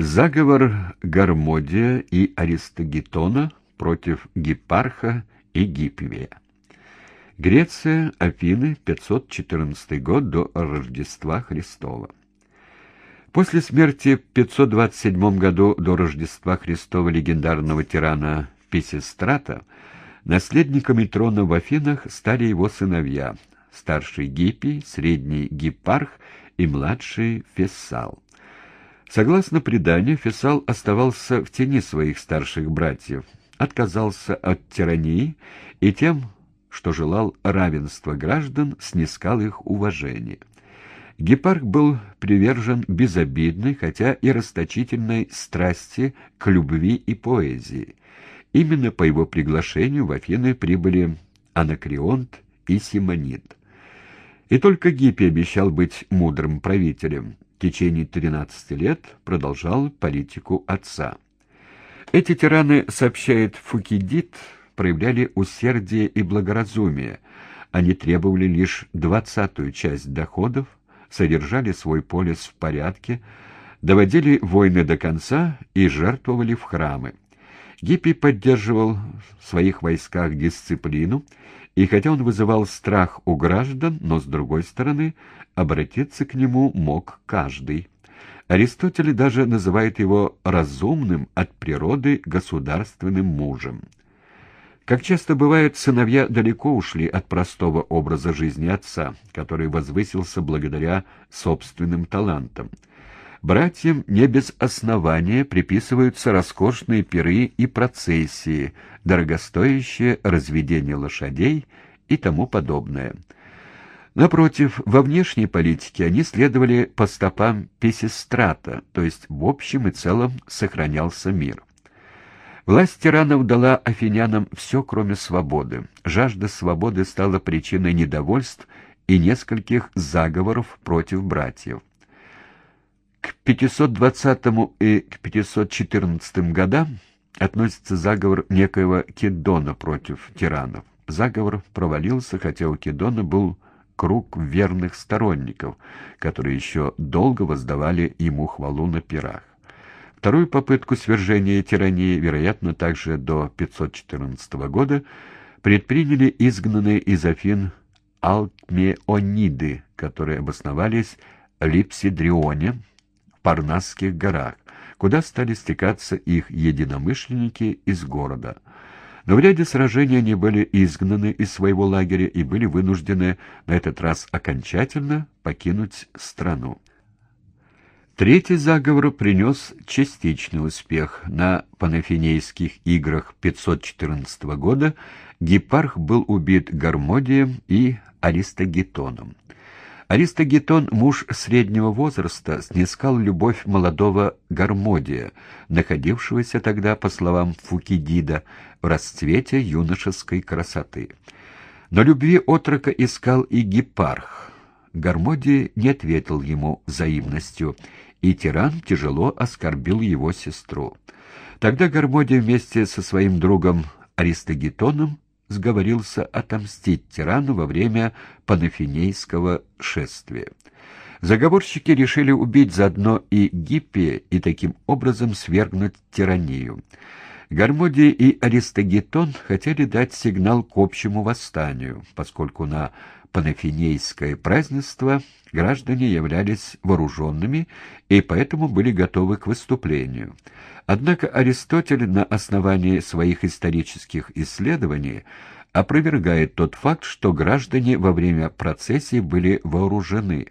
Заговор Гармодия и Аристогетона против Гиппарха и Гиппия. Греция, Афины, 514 год до Рождества Христова. После смерти в 527 году до Рождества Христова легендарного тирана Писистрата наследниками трона в Афинах стали его сыновья, старший Гиппий, средний Гиппарх и младший Фессал. Согласно преданию, Фессал оставался в тени своих старших братьев, отказался от тирании и тем, что желал равенства граждан, снискал их уважение. Гепарх был привержен безобидной, хотя и расточительной страсти к любви и поэзии. Именно по его приглашению в Афины прибыли Анакреонт и Симонид. И только Гиппий обещал быть мудрым правителем – в течение 13 лет продолжал политику отца. Эти тираны, сообщает Фукидид, проявляли усердие и благоразумие. Они требовали лишь двадцатую часть доходов, содержали свой полис в порядке, доводили войны до конца и жертвовали в храмы. Гиппий поддерживал в своих войсках дисциплину, и хотя он вызывал страх у граждан, но, с другой стороны, обратиться к нему мог каждый. Аристотель даже называет его разумным от природы государственным мужем. Как часто бывает, сыновья далеко ушли от простого образа жизни отца, который возвысился благодаря собственным талантам. Братьям не без основания приписываются роскошные пиры и процессии, дорогостоящее разведение лошадей и тому подобное. Напротив, во внешней политике они следовали по стопам Песистрата, то есть в общем и целом сохранялся мир. Власть тиранов дала афинянам все, кроме свободы. Жажда свободы стала причиной недовольств и нескольких заговоров против братьев. К 520 и к 514 годам относится заговор некоего Кедона против тиранов. Заговор провалился, хотя у Кедона был круг верных сторонников, которые еще долго воздавали ему хвалу на пирах. Вторую попытку свержения тирании, вероятно, также до 514 года, предприняли изгнанные из Афин Алтмеониды, которые обосновались в Липсидрионе, Парнасских горах, куда стали стекаться их единомышленники из города. Но в ряде сражений они были изгнаны из своего лагеря и были вынуждены на этот раз окончательно покинуть страну. Третий заговор принес частичный успех. На Панафинейских играх 514 года Гиппарх был убит Гармодием и Аристогетоном. Аристогетон, муж среднего возраста, снискал любовь молодого Гармодия, находившегося тогда, по словам Фукидида, в расцвете юношеской красоты. Но любви отрока искал и Гипарх. Гармодий не ответил ему взаимностью, и тиран тяжело оскорбил его сестру. Тогда Гармодий вместе со своим другом Аристогетоном сговорился отомстить тирану во время панафинейского шествия. Заговорщики решили убить заодно и Гиппия и таким образом свергнуть тиранию. Гармодий и Аристогетон хотели дать сигнал к общему восстанию, поскольку на панафинейское празднество граждане являлись вооруженными и поэтому были готовы к выступлению. Однако Аристотель на основании своих исторических исследований опровергает тот факт, что граждане во время процессии были вооружены.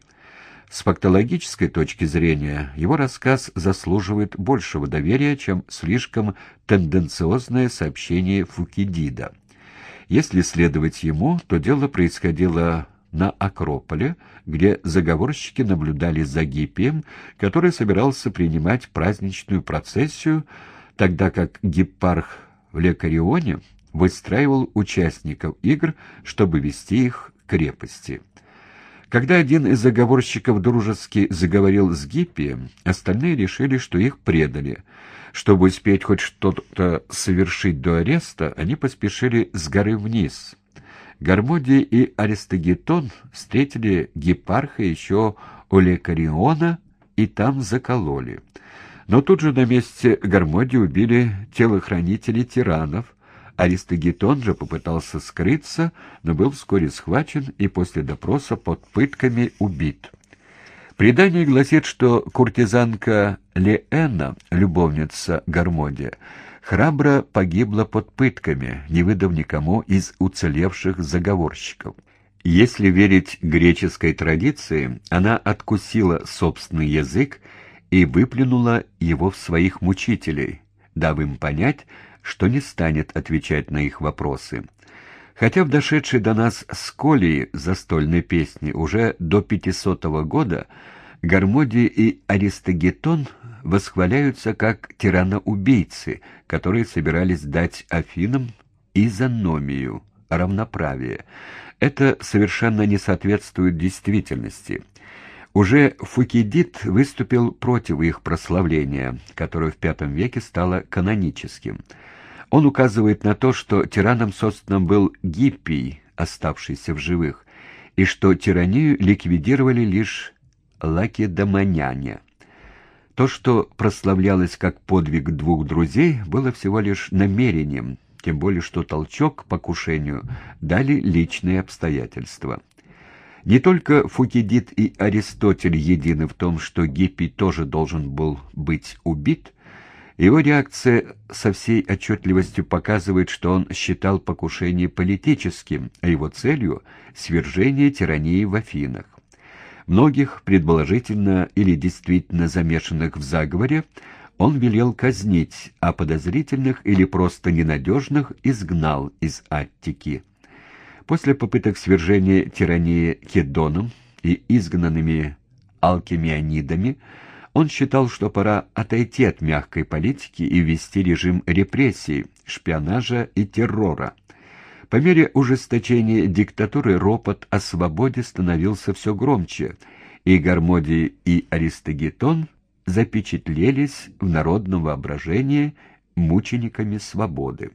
С фактологической точки зрения его рассказ заслуживает большего доверия, чем слишком тенденциозное сообщение Фукидида. Если следовать ему, то дело происходило на Акрополе, где заговорщики наблюдали за Гиппием, который собирался принимать праздничную процессию, тогда как Гиппарх в Лекарионе выстраивал участников игр, чтобы вести их к крепости. Когда один из заговорщиков дружески заговорил с Гиппием, остальные решили, что их предали. Чтобы успеть хоть что-то совершить до ареста, они поспешили с горы вниз — Гармодий и Аристогетон встретили Гепарха еще у Лекариона и там закололи. Но тут же на месте Гармоди убили телохранители тиранов, Аристогетон же попытался скрыться, но был вскоре схвачен и после допроса под пытками убит. Предание гласит, что куртизанка Леэна, любовница Гармодия, храбро погибла под пытками, не выдав никому из уцелевших заговорщиков. Если верить греческой традиции, она откусила собственный язык и выплюнула его в своих мучителей, дав им понять, что не станет отвечать на их вопросы. Хотя в дошедшей до нас сколии застольной песни уже до 500 года Гармодий и Аристогетон восхваляются как тираноубийцы, которые собирались дать Афинам изономию, равноправие. Это совершенно не соответствует действительности. Уже Фукидид выступил против их прославления, которое в V веке стало каноническим. Он указывает на то, что тираном собственным был Гиппий, оставшийся в живых, и что тиранию ликвидировали лишь лакедомоняне. То, что прославлялось как подвиг двух друзей, было всего лишь намерением, тем более что толчок к покушению дали личные обстоятельства. Не только Фукидид и Аристотель едины в том, что Гиппий тоже должен был быть убит, его реакция со всей отчетливостью показывает, что он считал покушение политическим, а его целью — свержение тирании в Афинах. Многих, предположительно или действительно замешанных в заговоре, он велел казнить, а подозрительных или просто ненадежных изгнал из Аттики. После попыток свержения тирании Хедоном и изгнанными алкимионидами он считал, что пора отойти от мягкой политики и ввести режим репрессий, шпионажа и террора. По мере ужесточения диктатуры ропот о свободе становился все громче, и Гармодий и Аристогетон запечатлелись в народном воображении мучениками свободы.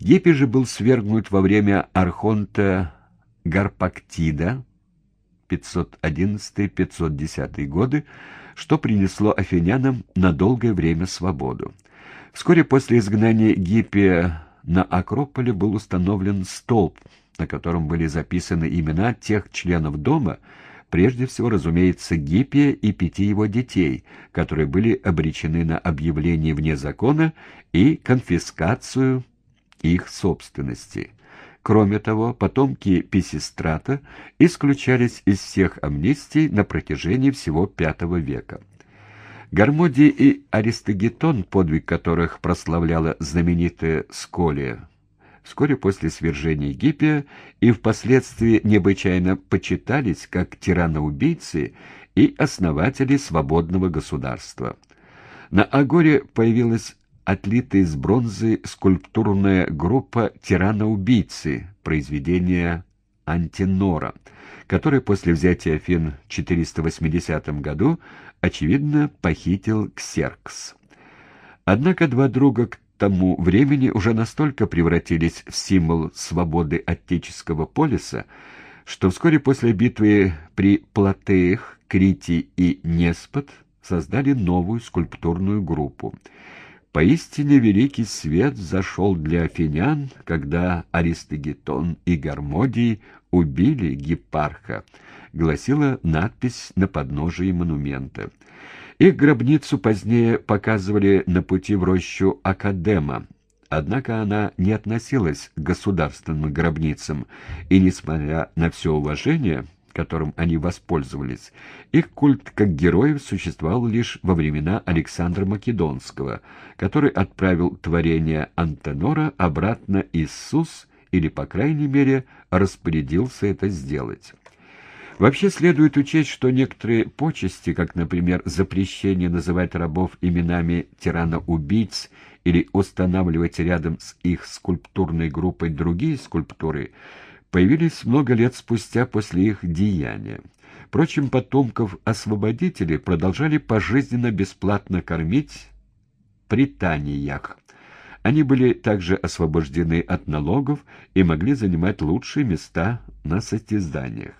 Гиппи же был свергнут во время архонта Гарпактида 511-510 годы, что принесло афинянам на долгое время свободу. Вскоре после изгнания Гиппия на Акрополе был установлен столб, на котором были записаны имена тех членов дома, прежде всего, разумеется, Гиппия и пяти его детей, которые были обречены на объявление вне закона и конфискацию их собственности. Кроме того, потомки Писистрата исключались из всех амнистий на протяжении всего V века. Гармодий и Аристогетон, подвиг которых прославляла знаменитая Сколия, вскоре после свержения Гиппия и впоследствии необычайно почитались как тираноубийцы и основатели свободного государства. На Агоре появилась отлитая из бронзы скульптурная группа «Тирана-убийцы» произведения Антинора, который после взятия Афин в 480 году, очевидно, похитил Ксеркс. Однако два друга к тому времени уже настолько превратились в символ свободы отеческого полиса, что вскоре после битвы при Платеях, Крите и Неспот создали новую скульптурную группу — Поистине великий свет зашел для афинян, когда Аристогетон и Гармодий убили Гиппарха, гласила надпись на подножии монумента. Их гробницу позднее показывали на пути в рощу Академа, однако она не относилась к государственным гробницам, и, несмотря на все уважение, которым они воспользовались. Их культ как героев существовал лишь во времена Александра Македонского, который отправил творение Антенора обратно Иисус или, по крайней мере, распорядился это сделать. Вообще следует учесть, что некоторые почести, как, например, запрещение называть рабов именами тирана-убийц или устанавливать рядом с их скульптурной группой другие скульптуры – появились много лет спустя после их деяния. Впрочем, потомков освободителей продолжали пожизненно бесплатно кормить при таниях. Они были также освобождены от налогов и могли занимать лучшие места на состязаниях.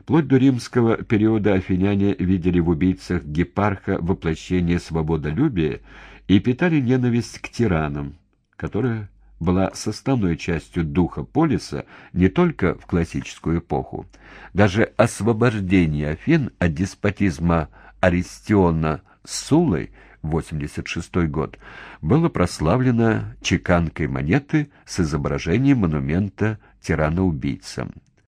Вплоть до римского периода афиняне видели в убийцах Гепарха воплощение свободолюбия и питали ненависть к тиранам, которая была составной частью духа полиса не только в классическую эпоху. Даже освобождение Афин от деспотизма Аристиона Сулой 86 год было прославлено чеканкой монеты с изображением монумента тирана-убийцам.